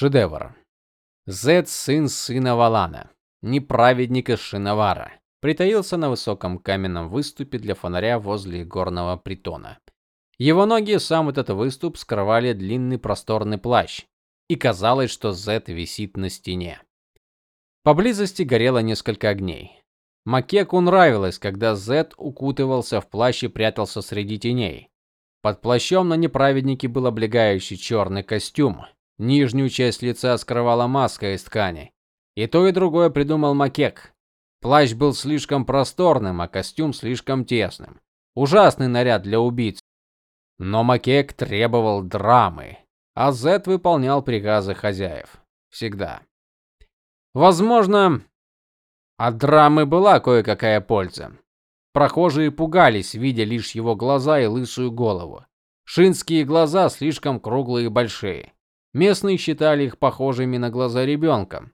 Шедевр. Зет сын сына Валана, неправедник из Шиновара, притаился на высоком каменном выступе для фонаря возле горного притона. Его ноги сам этот выступ скрывали длинный просторный плащ, и казалось, что Зет висит на стене. Поблизости горело несколько огней. Макеку нравилось, когда Зет укутывался в плащ и прятался среди теней. Под плащом на неправеднике был облегающий черный костюм. Нижнюю часть лица скрывала маска из ткани. И то, и другое придумал Макек. Плащ был слишком просторным, а костюм слишком тесным. Ужасный наряд для убийц. Но Макек требовал драмы, а Зет выполнял приказы хозяев. Всегда. Возможно, от драмы была кое-какая польза. Прохожие пугались, видя лишь его глаза и лысую голову. Шинские глаза слишком круглые и большие. Местные считали их похожими на глаза ребенка.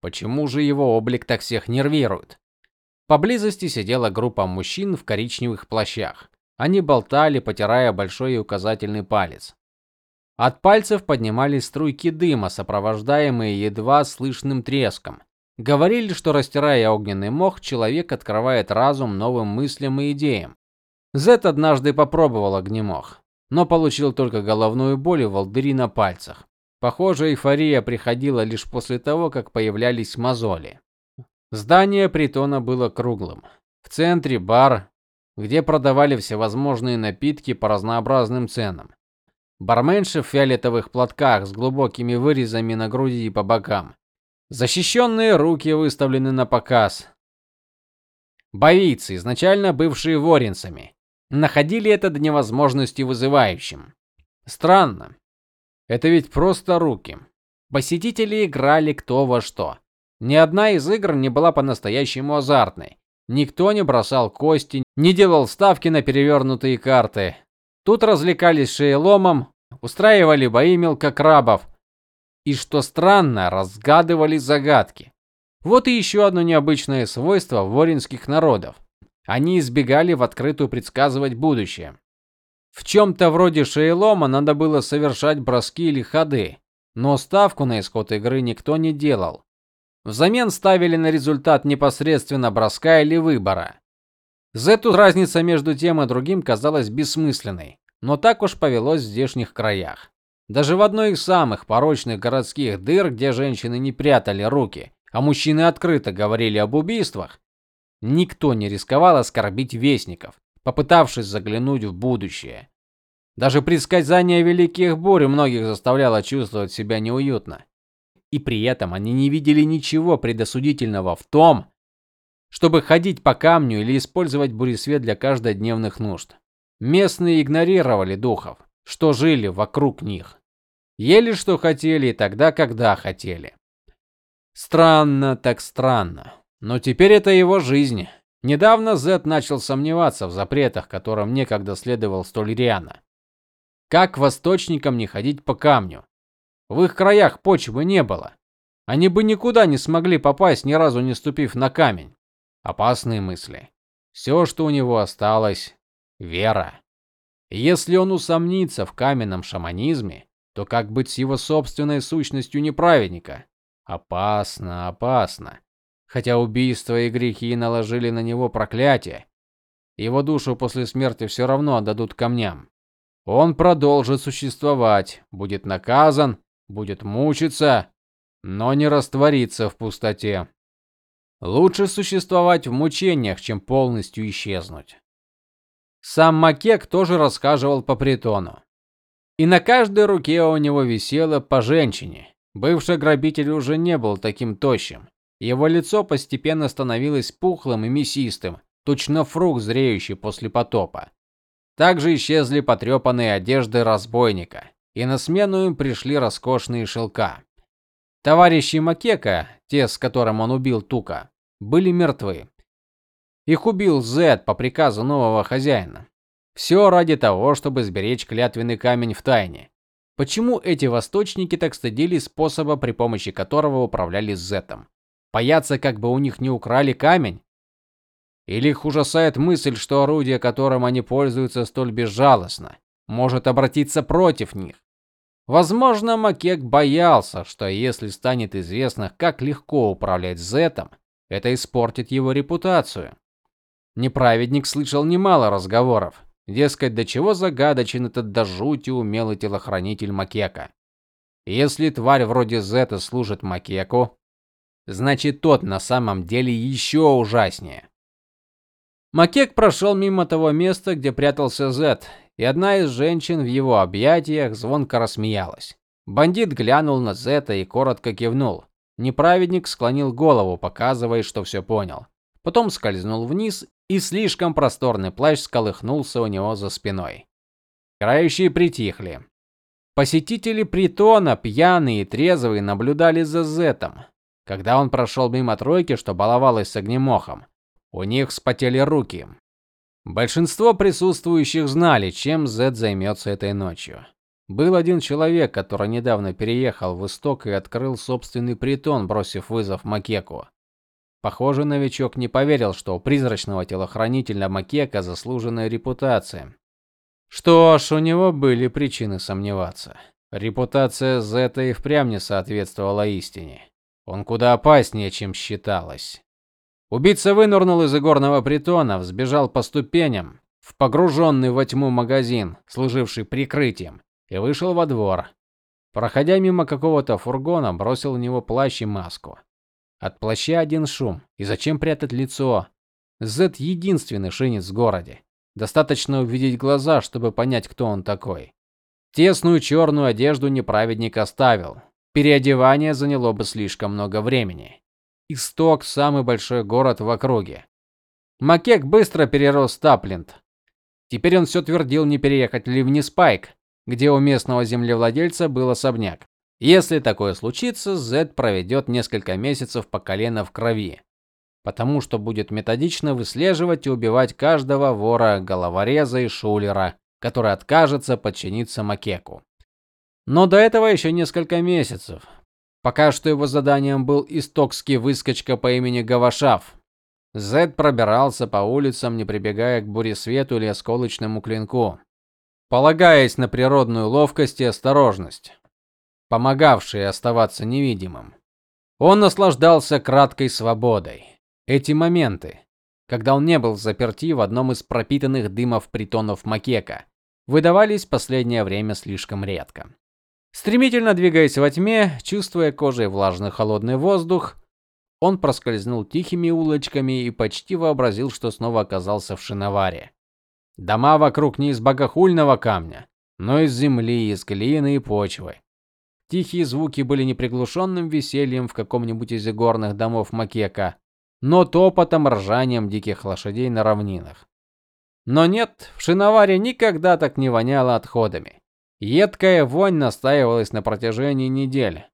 Почему же его облик так всех нервирует? Поблизости сидела группа мужчин в коричневых плащах. Они болтали, потирая большой и указательный палец. От пальцев поднимались струйки дыма, сопровождаемые едва слышным треском. Говорили, что растирая огненный мох, человек открывает разум новым мыслям и идеям. Зет однажды попробовал огнемох но получил только головную боль и волдыри на пальцах. Похоже, эйфория приходила лишь после того, как появлялись мозоли. Здание притона было круглым. В центре бар, где продавали всевозможные напитки по разнообразным ценам. Барменши в фиолетовых платках с глубокими вырезами на груди и по бокам. Защищенные руки выставлены на показ. Боицы, изначально бывшие воринцами, находили это до невозможности вызывающим. Странно. Это ведь просто руки. Посетители играли кто во что. Ни одна из игр не была по-настоящему азартной. Никто не бросал кости, не делал ставки на перевернутые карты. Тут развлекались шееломом, устраивали бои мелкокрабов и, что странно, разгадывали загадки. Вот и еще одно необычное свойство воринских народов. Они избегали в открытую предсказывать будущее. В чем то вроде шейлома надо было совершать броски или ходы, но ставку на исход игры никто не делал. Взамен ставили на результат непосредственно броска или выбора. Зету разница между тем и другим казалась бессмысленной, но так уж повелось в здешних краях. Даже в одной из самых порочных городских дыр, где женщины не прятали руки, а мужчины открыто говорили об убийствах, Никто не рисковал оскорбить вестников, попытавшись заглянуть в будущее. Даже предсказание великих бурь многих заставляло чувствовать себя неуютно. И при этом они не видели ничего предосудительного в том, чтобы ходить по камню или использовать буресвет для каждодневных нужд. Местные игнорировали духов, что жили вокруг них. Ели что хотели и тогда, когда хотели. Странно, так странно. Но теперь это его жизнь. Недавно Зет начал сомневаться в запретах, которым некогда следовал столь рьяно. Как восточникам не ходить по камню? В их краях почвы не было. Они бы никуда не смогли попасть, ни разу не ступив на камень. Опасные мысли. Все, что у него осталось вера. Если он усомнится в каменном шаманизме, то как быть с его собственной сущностью неправедника? Опасно, опасно хотя убийства и грехи наложили на него проклятие. Его душу после смерти все равно отдадут камням. Он продолжит существовать, будет наказан, будет мучиться, но не растворится в пустоте. Лучше существовать в мучениях, чем полностью исчезнуть. Сам Макек тоже рассказывал по притону. И на каждой руке у него висело по женщине. Бывший грабитель уже не был таким тощим. Его лицо постепенно становилось пухлым и мясистым, точно фрукт, зреющий после потопа. Также исчезли потрепанные одежды разбойника, и на смену им пришли роскошные шелка. Товарищи Макека, те, с которым он убил Тука, были мертвы. Их убил Зед по приказу нового хозяина. Все ради того, чтобы сберечь клятвенный камень в тайне. Почему эти восточники так стыдились способа, при помощи которого управляли Зетом? Боятся, как бы у них не украли камень? Или их ужасает мысль, что орудие, которым они пользуются столь безжалостно, может обратиться против них? Возможно, Макек боялся, что если станет известно, как легко управлять Зетом, это испортит его репутацию. Неправедник слышал немало разговоров, дескать, до чего загадочен этот до жути умелый телохранитель Макека. Если тварь вроде Зета служит Макеку, значит тот на самом деле еще ужаснее. Макек прошел мимо того места, где прятался Зет, и одна из женщин в его объятиях звонко рассмеялась. Бандит глянул на Зета и коротко кивнул. Неправедник склонил голову, показывая, что все понял. Потом скользнул вниз, и слишком просторный плащ сколыхнулся у него за спиной. Крающие притихли. Посетители притона, пьяные и трезвые, наблюдали за Зетом. Когда он прошел мимо тройки, что баловалась с огнемохом, у них вспотели руки. Большинство присутствующих знали, чем Зет займется этой ночью. Был один человек, который недавно переехал в Исток и открыл собственный притон, бросив вызов Макеку. Похоже, новичок не поверил, что у призрачного телохранителя Макека заслуженная репутация. Что ж, у него были причины сомневаться. Репутация Зета и впрямь не соответствовала истине. Он куда опаснее, чем считалось. Убийца вынырнул из игорного притона, взбежал по ступеням в погруженный во тьму магазин, служивший прикрытием, и вышел во двор. Проходя мимо какого-то фургона, бросил в него плащ и маску. От плаща один шум. И зачем прятать лицо? Зет единственный шинец в городе. Достаточно увидеть глаза, чтобы понять, кто он такой. Тесную черную одежду неправедник оставил. Переодевание заняло бы слишком много времени. Исток самый большой город в округе. Макек быстро перерос Таплинд. Теперь он все твердил, не переехать ли в Ниспайк, где у местного землевладельца был особняк. Если такое случится, Зед проведет несколько месяцев по колено в крови, потому что будет методично выслеживать и убивать каждого вора, головореза и шулера, который откажется подчиниться Макеку. Но до этого еще несколько месяцев, Пока что его заданием был истокский выскочка по имени Гавашав. Зед пробирался по улицам, не прибегая к буресвету или осколочному клинку, полагаясь на природную ловкость и осторожность, помогавшие оставаться невидимым. Он наслаждался краткой свободой. Эти моменты, когда он не был заперти в одном из пропитанных дымов притонов Макека, выдавались последнее время слишком редко. Стремительно двигаясь во тьме, чувствуя кожей влажный холодный воздух, он проскользнул тихими улочками и почти вообразил, что снова оказался в Шиноваре. Дома вокруг не из богохульного камня, но из земли, из глины и почвы. Тихие звуки были не приглушенным весельем в каком-нибудь из горных домов Макека, но топотом, ржанием диких лошадей на равнинах. Но нет, в Шиноваре никогда так не воняло отходами. Едкая вонь настаивалась на протяжении недели.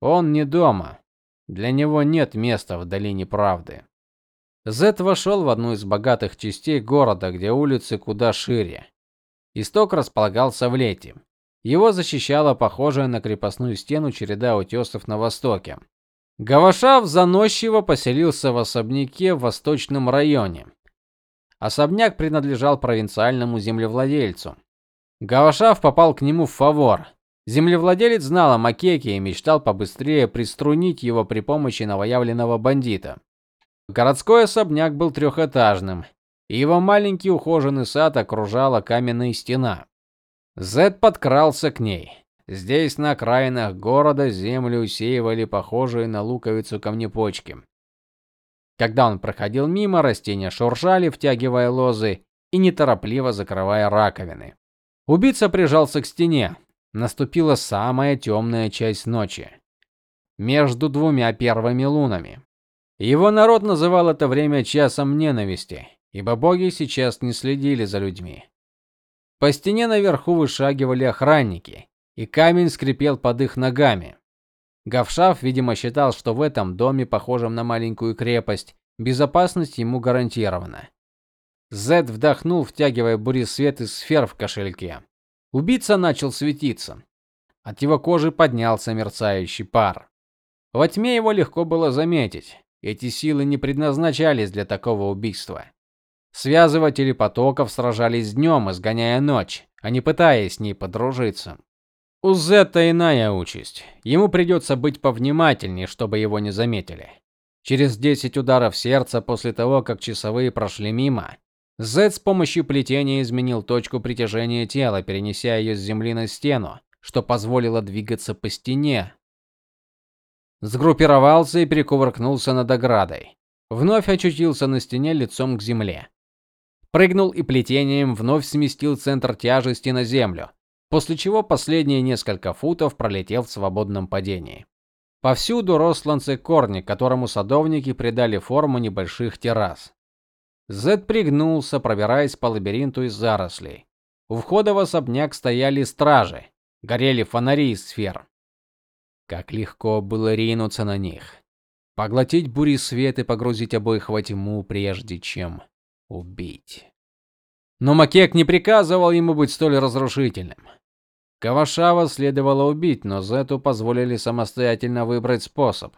Он не дома. Для него нет места в долине правды. Зет вошел в одну из богатых частей города, где улицы куда шире. Исток располагался в лете. Его защищала похожая на крепостную стену череда утесов на востоке. Гавашав заносчиво поселился в особняке в восточном районе. Особняк принадлежал провинциальному землевладельцу. Гавашав попал к нему в фавор. Землевладелец знал о Макеке и мечтал побыстрее приструнить его при помощи новоявленного бандита. Городской особняк был трехэтажным, и его маленький ухоженный сад окружала каменная стена. Зед подкрался к ней. Здесь на окраинах города землю усеивали похожие на луковицу камнепочки. Когда он проходил мимо, растения шуршали, втягивая лозы и неторопливо закрывая раковины. Убийца прижался к стене. Наступила самая темная часть ночи, между двумя первыми лунами. Его народ называл это время часом ненависти, ибо боги сейчас не следили за людьми. По стене наверху вышагивали охранники, и камень скрипел под их ногами. Гавшав, видимо, считал, что в этом доме, похожем на маленькую крепость, безопасность ему гарантирована. Зед вдохнул, втягивая свет из сфер в кошельке. Убийца начал светиться. От его кожи поднялся мерцающий пар. Во тьме его легко было заметить. Эти силы не предназначались для такого убийства. Связыватели потоков сражались днем, изгоняя ночь, а не пытаясь с ней подружиться. У Зета иная участь. Ему придется быть повнимательнее, чтобы его не заметили. Через 10 ударов сердца после того, как часовые прошли мимо, Зет с помощью плетения изменил точку притяжения тела, перенеся ее с земли на стену, что позволило двигаться по стене. Сгруппировался и перекувыркнулся над оградой. Вновь очутился на стене лицом к земле. Прыгнул и плетением вновь сместил центр тяжести на землю, после чего последние несколько футов пролетел в свободном падении. Повсюду росланцы корни, которому садовники придали форму небольших террас. Зед пригнулся, пробираясь по лабиринту из зарослей. У входа в особняк стояли стражи, горели фонари из сфер. Как легко было ринуться на них, поглотить бури свет и погрузить обоих во тьму, прежде чем убить. Но Макек не приказывал ему быть столь разрушительным. Кавашава следовало убить, но Зету позволили самостоятельно выбрать способ.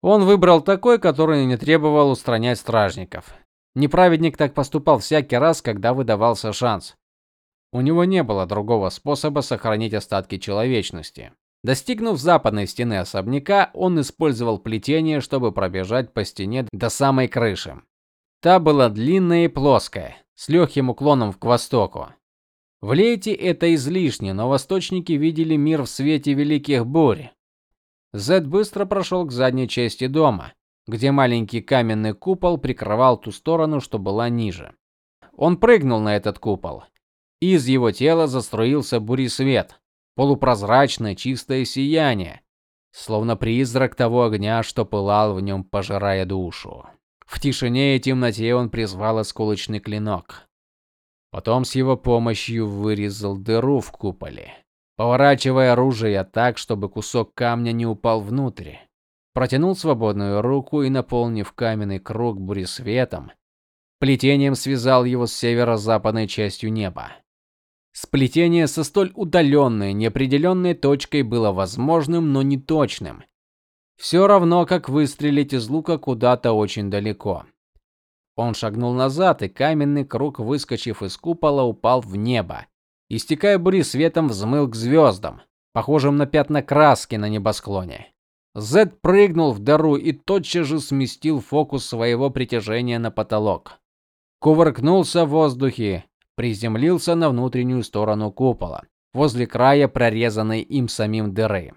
Он выбрал такой, который не требовал устранять стражников. Неправедник так поступал всякий раз, когда выдавался шанс. У него не было другого способа сохранить остатки человечности. Достигнув западной стены особняка, он использовал плетение, чтобы пробежать по стене до самой крыши. Та была длинная и плоская, с легким уклоном к востоку. В Лейте это излишне, но восточники видели мир в свете великих бурь. Зед быстро прошел к задней части дома, где маленький каменный купол прикрывал ту сторону, что была ниже. Он прыгнул на этот купол. Из его тела заструился свет, полупрозрачное чистое сияние, словно призрак того огня, что пылал в нем, пожирая душу. В тишине и темноте он призвал осколочный клинок. Потом с его помощью вырезал дыру в куполе, поворачивая оружие так, чтобы кусок камня не упал внутрь. Протянул свободную руку и, наполнив каменный круг буресветом, плетением связал его с северо-западной частью неба. Сплетение со столь удаленной, неопределенной точкой было возможным, но не точным. Все равно, как выстрелить из лука куда-то очень далеко. Он шагнул назад, и каменный круг, выскочив из купола, упал в небо. Истекая бури светом, взмыл к звездам, похожим на пятна краски на небосклоне. Зед прыгнул в дыру и тотчас же сместил фокус своего притяжения на потолок. Кувыркнулся в воздухе, приземлился на внутреннюю сторону купола, возле края прорезанной им самим дыры.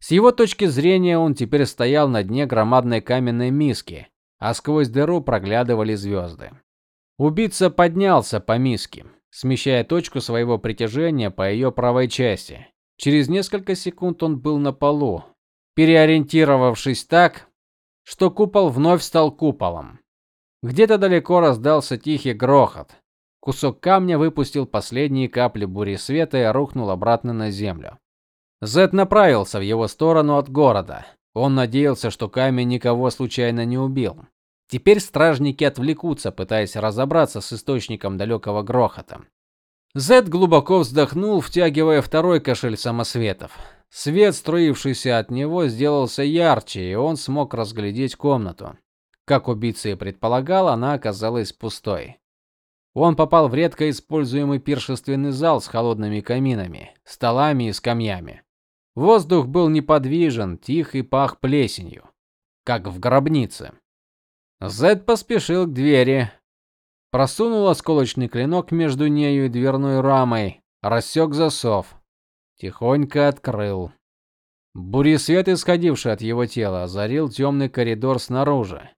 С его точки зрения он теперь стоял на дне громадной каменной миски, а сквозь дыру проглядывали звезды. Убийца поднялся по миске, смещая точку своего притяжения по ее правой части. Через несколько секунд он был на полу, переориентировавшись так, что купол вновь стал куполом. Где-то далеко раздался тихий грохот. Кусок камня выпустил последние капли бури света и рухнул обратно на землю. Зет направился в его сторону от города. Он надеялся, что камень никого случайно не убил. Теперь стражники отвлекутся, пытаясь разобраться с источником далекого грохота. Зет глубоко вздохнул, втягивая второй кошель самосветов. Свет, струившийся от него, сделался ярче, и он смог разглядеть комнату. Как убийца и предполагал, она оказалась пустой. Он попал в редко используемый пиршественный зал с холодными каминами, столами и скамьями. Воздух был неподвижен, тих и пах плесенью, как в гробнице. Зед поспешил к двери, просунул осколочный клинок между нею и дверной рамой, рассек засов, тихонько открыл. Буресвет, исходивший от его тела, озарил темный коридор снаружи.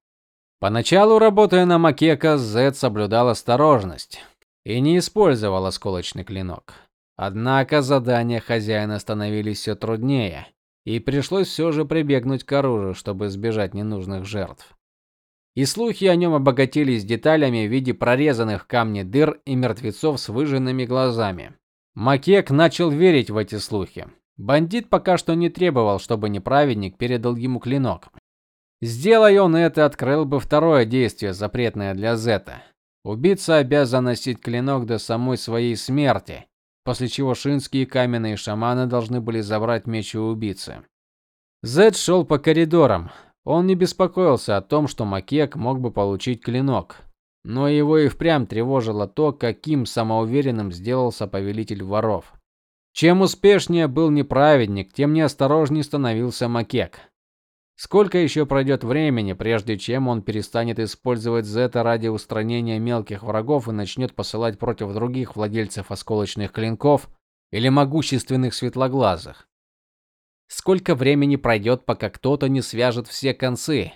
Поначалу, работая на Макека, Зед соблюдал осторожность и не использовал осколочный клинок. Однако задания хозяина становились все труднее, и пришлось все же прибегнуть к оружию, чтобы избежать ненужных жертв. И слухи о нем обогатились деталями в виде прорезанных в камне дыр и мертвецов с выжженными глазами. Макек начал верить в эти слухи. Бандит пока что не требовал, чтобы неправедник передал ему клинок. Сделай он это, открыл бы второе действие, запретное для Зета. Убийца обязан носить клинок до самой своей смерти, после чего шинские каменные шаманы должны были забрать меч у убийцы. Зед шел по коридорам. Он не беспокоился о том, что Макек мог бы получить клинок, но его и впрямь тревожило то, каким самоуверенным сделался повелитель воров. Чем успешнее был неправедник, тем неосторожнее становился Макек. Сколько еще пройдет времени, прежде чем он перестанет использовать Зета ради устранения мелких врагов и начнет посылать против других владельцев осколочных клинков или могущественных светлоглазых? Сколько времени пройдет, пока кто-то не свяжет все концы?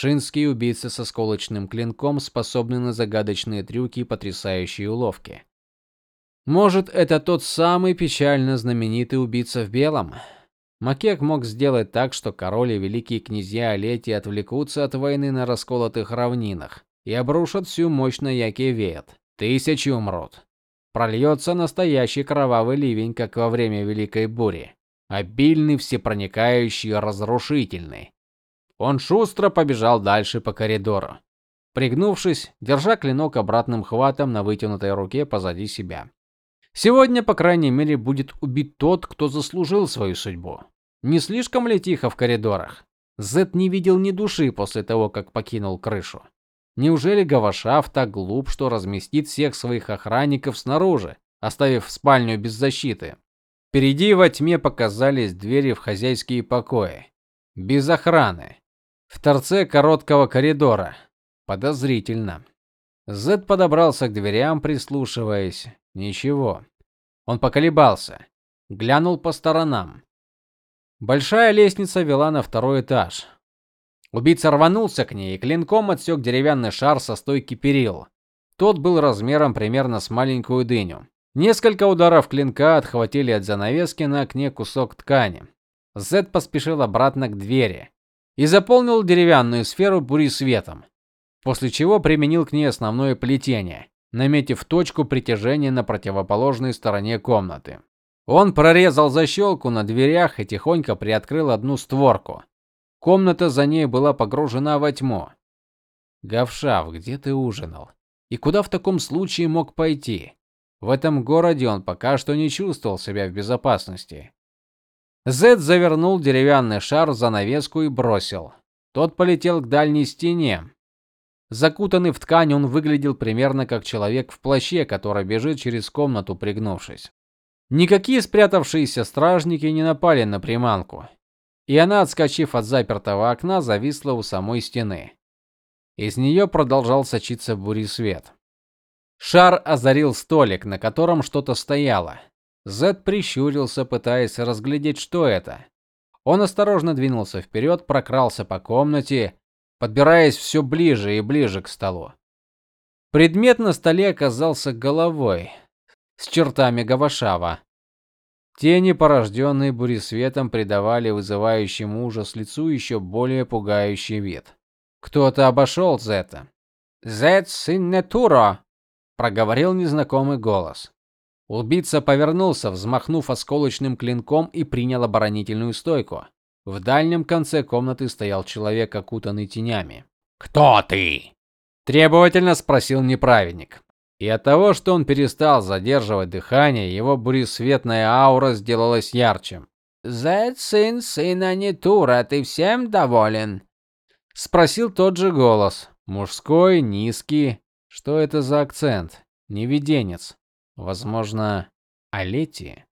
Шинские убийцы со осколочным клинком способны на загадочные трюки и потрясающие уловки. Может, это тот самый печально знаменитый убийца в белом? Макек мог сделать так, что король и великие князья Алети отвлекутся от войны на расколотых равнинах и обрушат всю мощь на Якивет. Тысячи умрут. Прольется настоящий кровавый ливень, как во время Великой бури, обильный, всепроникающий, разрушительный. Он шустро побежал дальше по коридору, пригнувшись, держа клинок обратным хватом на вытянутой руке позади себя. Сегодня, по крайней мере, будет убит тот, кто заслужил свою судьбу. Не слишком ли тихо в коридорах? Зет не видел ни души после того, как покинул крышу. Неужели Гавашав так глуп, что разместит всех своих охранников снаружи, оставив спальню без защиты? Впереди во тьме показались двери в хозяйские покои, без охраны, в торце короткого коридора. Подозрительно. Зет подобрался к дверям, прислушиваясь. Ничего. Он поколебался, глянул по сторонам. Большая лестница вела на второй этаж. Убийца рванулся к ней и клинком отсек деревянный шар со стойки перил. Тот был размером примерно с маленькую дыню. Несколько ударов клинка отхватили от занавески на окне кусок ткани. Зед поспешил обратно к двери и заполнил деревянную сферу бури светом, после чего применил к ней основное плетение наметив точку притяжения на противоположной стороне комнаты. Он прорезал защелку на дверях и тихонько приоткрыл одну створку. Комната за ней была погружена во тьму. Гавшав, где ты ужинал? И куда в таком случае мог пойти? В этом городе он пока что не чувствовал себя в безопасности. Зед завернул деревянный шар в занавеску и бросил. Тот полетел к дальней стене, Закутанный в ткань, он выглядел примерно как человек в плаще, который бежит через комнату, пригнувшись. Никакие спрятавшиеся стражники не напали на приманку, и она, отскочив от запертого окна, зависла у самой стены. Из нее продолжал сочиться свет. Шар озарил столик, на котором что-то стояло. Зед прищурился, пытаясь разглядеть, что это. Он осторожно двинулся вперед, прокрался по комнате подбираясь все ближе и ближе к столу. Предмет на столе оказался головой с чертами Гавашава. Тени, порожденные буресветом, придавали вызывающему ужас лицу еще более пугающий вид. Кто-то обошел Зета. "Зет синнетуро", проговорил незнакомый голос. Убийца повернулся, взмахнув осколочным клинком и принял оборонительную стойку. В дальнем конце комнаты стоял человек, окутанный тенями. "Кто ты?" требовательно спросил неправедник. И от того, что он перестал задерживать дыхание, его буресветная аура сделалась ярче. "Зет сын сына Нитура, ты всем доволен?" спросил тот же голос, мужской, низкий. Что это за акцент? Невиденец. Возможно, Алети.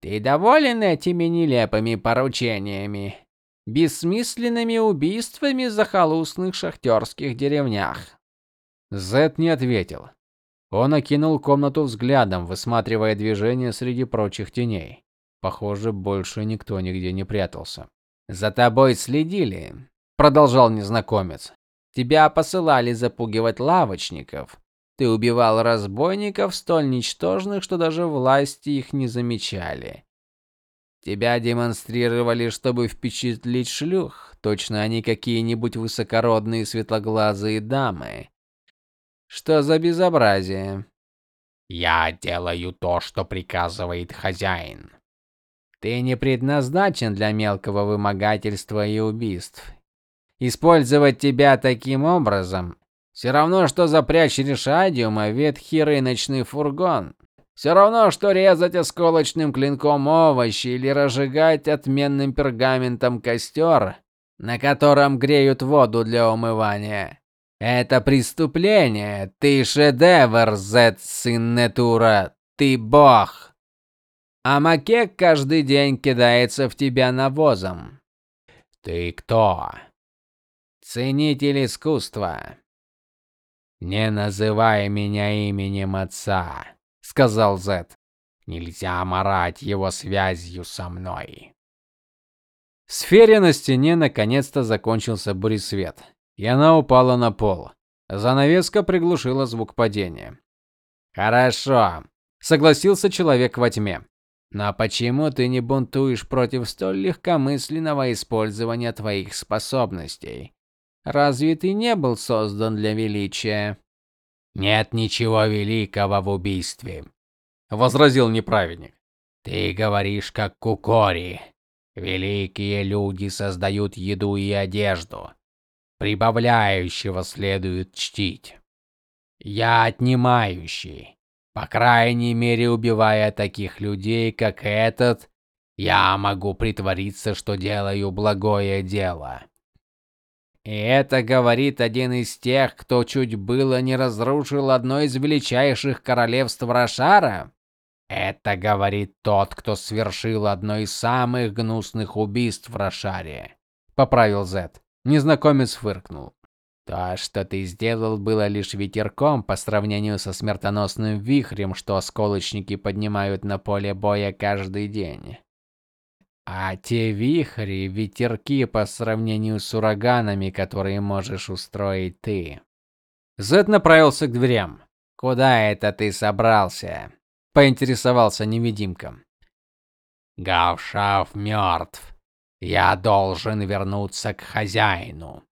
Ты доволен этими нелепыми поручениями, бессмысленными убийствами в захолустных шахтерских деревнях? Зет не ответил. Он окинул комнату взглядом, высматривая движения среди прочих теней. Похоже, больше никто нигде не прятался. За тобой следили, продолжал незнакомец. Тебя посылали запугивать лавочников, ты убивал разбойников столь ничтожных, что даже власти их не замечали. Тебя демонстрировали, чтобы впечатлить шлюх. Точно они какие-нибудь высокородные светлоглазые дамы. Что за безобразие? Я делаю то, что приказывает хозяин. Ты не предназначен для мелкого вымогательства и убийств. Использовать тебя таким образом все равно, что запрячь решадиума в ветхий рыночный фургон. Все равно, что резать осколочным клинком овощи или разжигать отменным пергаментом костер, на котором греют воду для умывания. Это преступление. Ты шедевр, Зет сын Нетура. Ты бог. А Макек каждый день кидается в тебя навозом. Ты кто? Ценитель искусства. Не называй меня именем отца, сказал Зет. Нельзя марать его связью со мной. В сфере на стене наконец-то закончился буресвет, и она упала на пол. Занавеска приглушила звук падения. Хорошо, согласился человек во тьме. Но почему ты не бунтуешь против столь легкомысленного использования твоих способностей? Разве ты не был создан для величия? Нет ничего великого в убийстве, возразил неправедник. Ты говоришь как Кукори. Великие люди создают еду и одежду. Прибавляющего следует чтить. Я отнимающий. По крайней мере, убивая таких людей, как этот, я могу притвориться, что делаю благое дело. И это говорит один из тех, кто чуть было не разрушил одно из величайших королевств Рошара. Это говорит тот, кто совершил одно из самых гнусных убийств в Рошаре, поправил Зет. Незнакомец фыркнул. То, что ты сделал, было лишь ветерком по сравнению со смертоносным вихрем, что осколочники поднимают на поле боя каждый день. А те вихри ветерки по сравнению с ураганами, которые можешь устроить ты. Зед направился к дверям. Куда это ты собрался? поинтересовался невидимка. Гавшав мертв. Я должен вернуться к хозяину.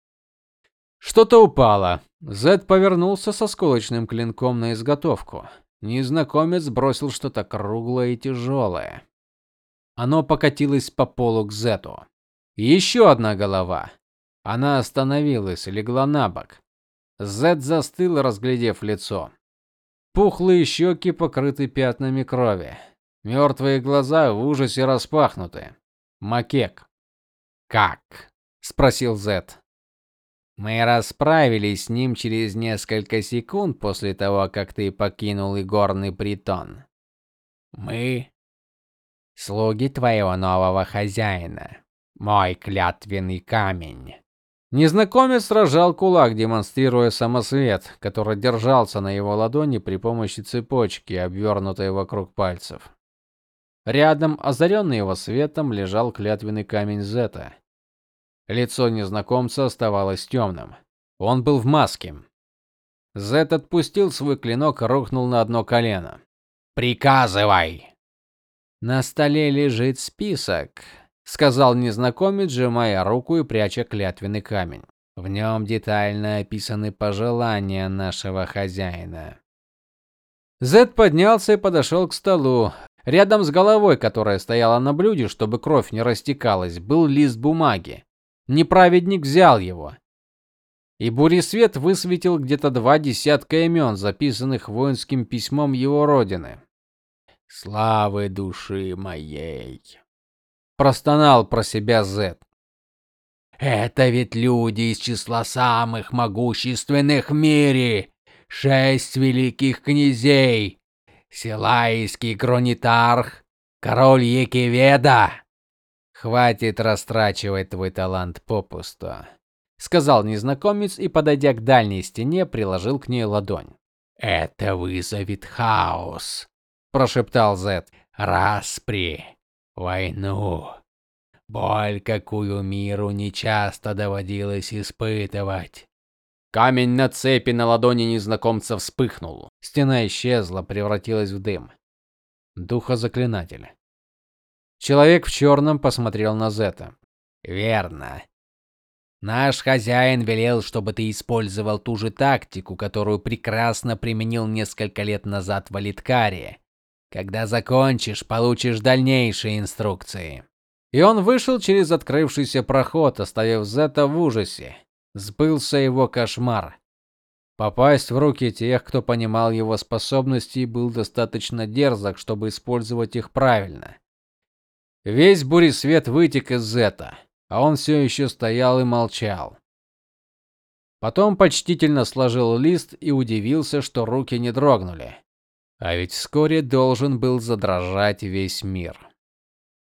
Что-то упало. Зед повернулся со сколочным клинком на изготовку. Незнакомец бросил что-то круглое и тяжелое. Оно покатилось по полу к Зету. Еще одна голова. Она остановилась, легла на бок. Зет застыл, разглядев лицо. Пухлые щеки покрыты пятнами крови. Мертвые глаза в ужасе распахнуты. Макек. Как? спросил Зет. Мы расправились с ним через несколько секунд после того, как ты покинул игорный притон. Мы слуги твоего нового хозяина. Мой клятвенный камень. Незнакомец сражал кулак, демонстрируя самосвет, который держался на его ладони при помощи цепочки, обвернутой вокруг пальцев. Рядом, озаренный его светом, лежал клятвенный камень Зета. Лицо незнакомца оставалось темным. Он был в маске. Зет отпустил свой клинок и рухнул на одно колено. "Приказывай". На столе лежит список, сказал незнакомец, сжимая руку и пряча клятвенный камень. В нем детально описаны пожелания нашего хозяина. Зет поднялся и подошел к столу. Рядом с головой, которая стояла на блюде, чтобы кровь не растекалась, был лист бумаги. Неправедник взял его. И буресвет высветил где-то два десятка имен, записанных воинским письмом его родины. Славы души моей, простонал про себя Зет. Это ведь люди из числа самых могущественных в мире. Шесть великих князей: Силайский Гронитарх, король Екиведа, Хватит растрачивать твой талант попусту, сказал незнакомец и, подойдя к дальней стене, приложил к ней ладонь. Это вызовет хаос, прошептал Зет. Распри, войну, боль, какую миру нечасто доводилось испытывать. Камень на цепи на ладони незнакомца вспыхнул. Стена исчезла, превратилась в дым. Духозаклинатель. Человек в черном посмотрел на Зета. Верно. Наш хозяин велел, чтобы ты использовал ту же тактику, которую прекрасно применил несколько лет назад в Алиткаре. Когда закончишь, получишь дальнейшие инструкции. И он вышел через открывшийся проход, оставив Зета в ужасе. Сбылся его кошмар. Попасть в руки тех, кто понимал его способности, был достаточно дерзок, чтобы использовать их правильно. Весь буресвет вытек из Зета, а он все еще стоял и молчал. Потом почтительно сложил лист и удивился, что руки не дрогнули. А ведь вскоре должен был задрожать весь мир.